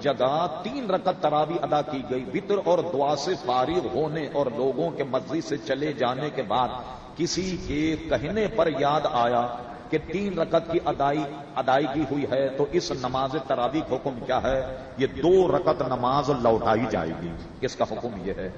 جگہ تین رکت تراوی ادا کی گئی، وطر اور دعا سے فارغ ہونے اور لوگوں کے مسجد سے چلے جانے کے بعد کسی کے کہنے پر یاد آیا کہ تین رکت کی ادائی، ادائیگی ہوئی ہے تو اس نماز تراوی کا حکم کیا ہے؟ یہ دو رقط نماز لوٹائی جائے گی۔ کس کا حکم یہ ہے؟